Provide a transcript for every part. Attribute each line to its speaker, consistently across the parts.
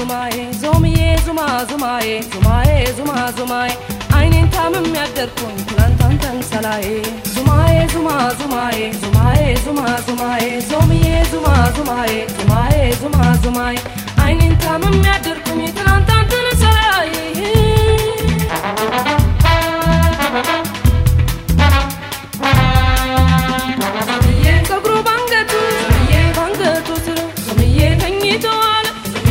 Speaker 1: ዙማዬ ዞምዬ ዙማ ዙማዬ ዙማዬ ዙማ ዙማዬ አይኔን ታምም ያደርኩኝ ትናንት አንተን ሰላዬ። ዙማዬ ዙማ ዙማዬ ዙማዬ ዙማ ዙማዬ ዞምዬ ዙማ ዙማዬ ዙማዬ ዙማ ዙማዬ አይኔን ታምም ያደርኩኝ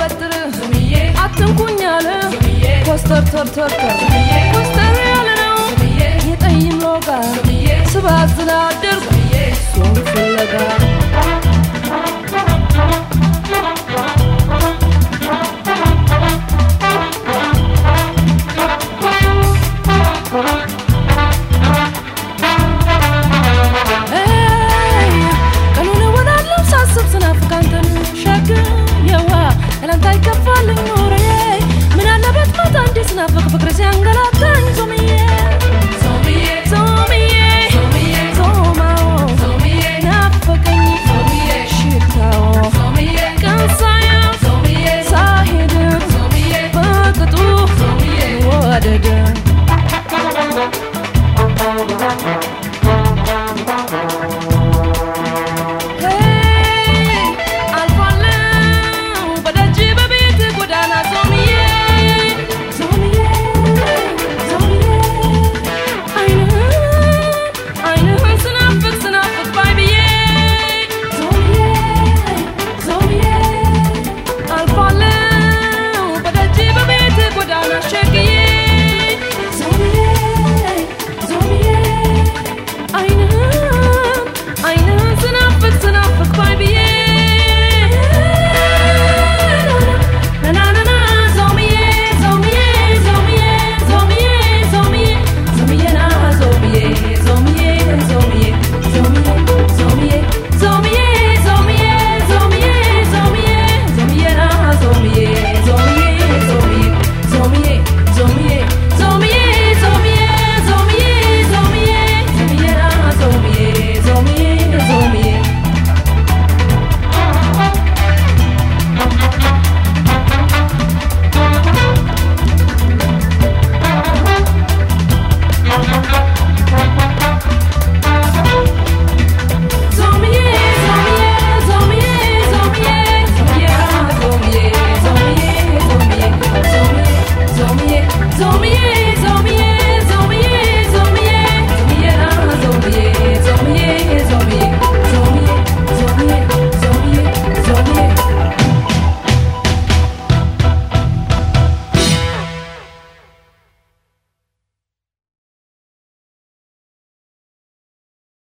Speaker 1: በትር አትንኩኝ አለ። ኮስተር ያለ ነው። የጠይም ሎጋ ስባት ስላደርጉ እሱን ፍለጋ potrebbe essere tanto mio